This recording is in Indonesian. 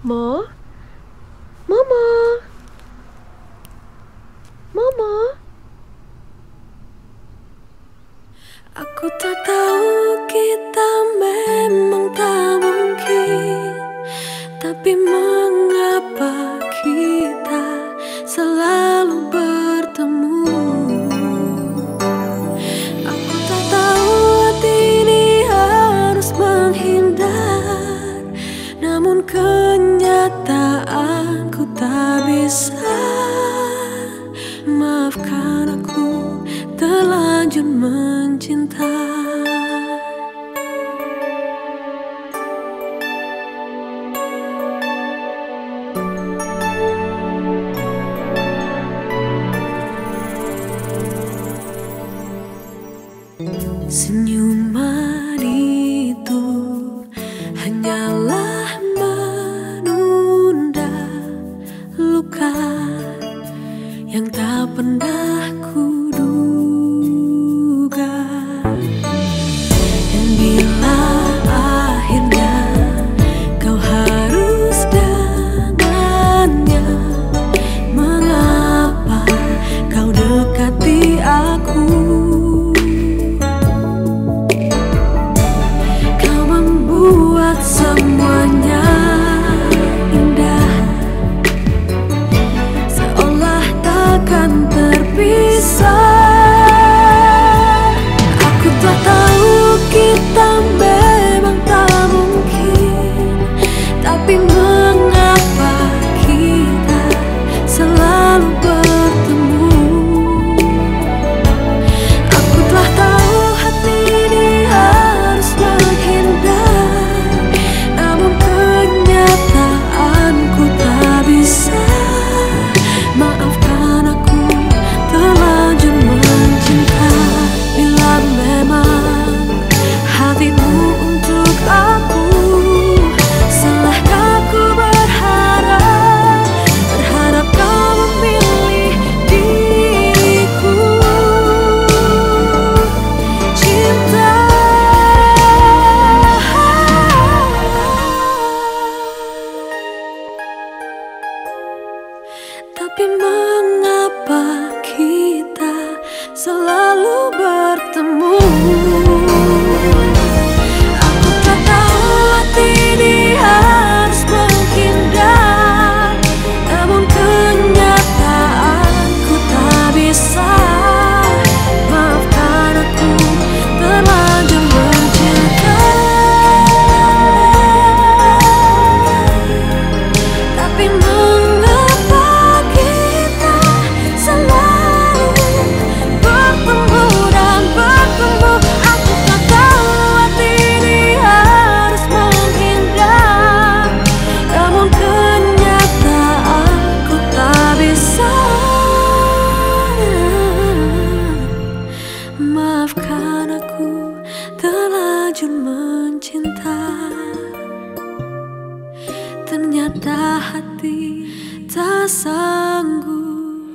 Mo? Momo? Momo? Aku tak tahu kita memang tak mungkin Tapi mengapa kenyataan ku tak bisa. Maafkan aku terlanjur mencinta. Senyuman Tapi mengapa mencinta. Ternyata hati tak sanggup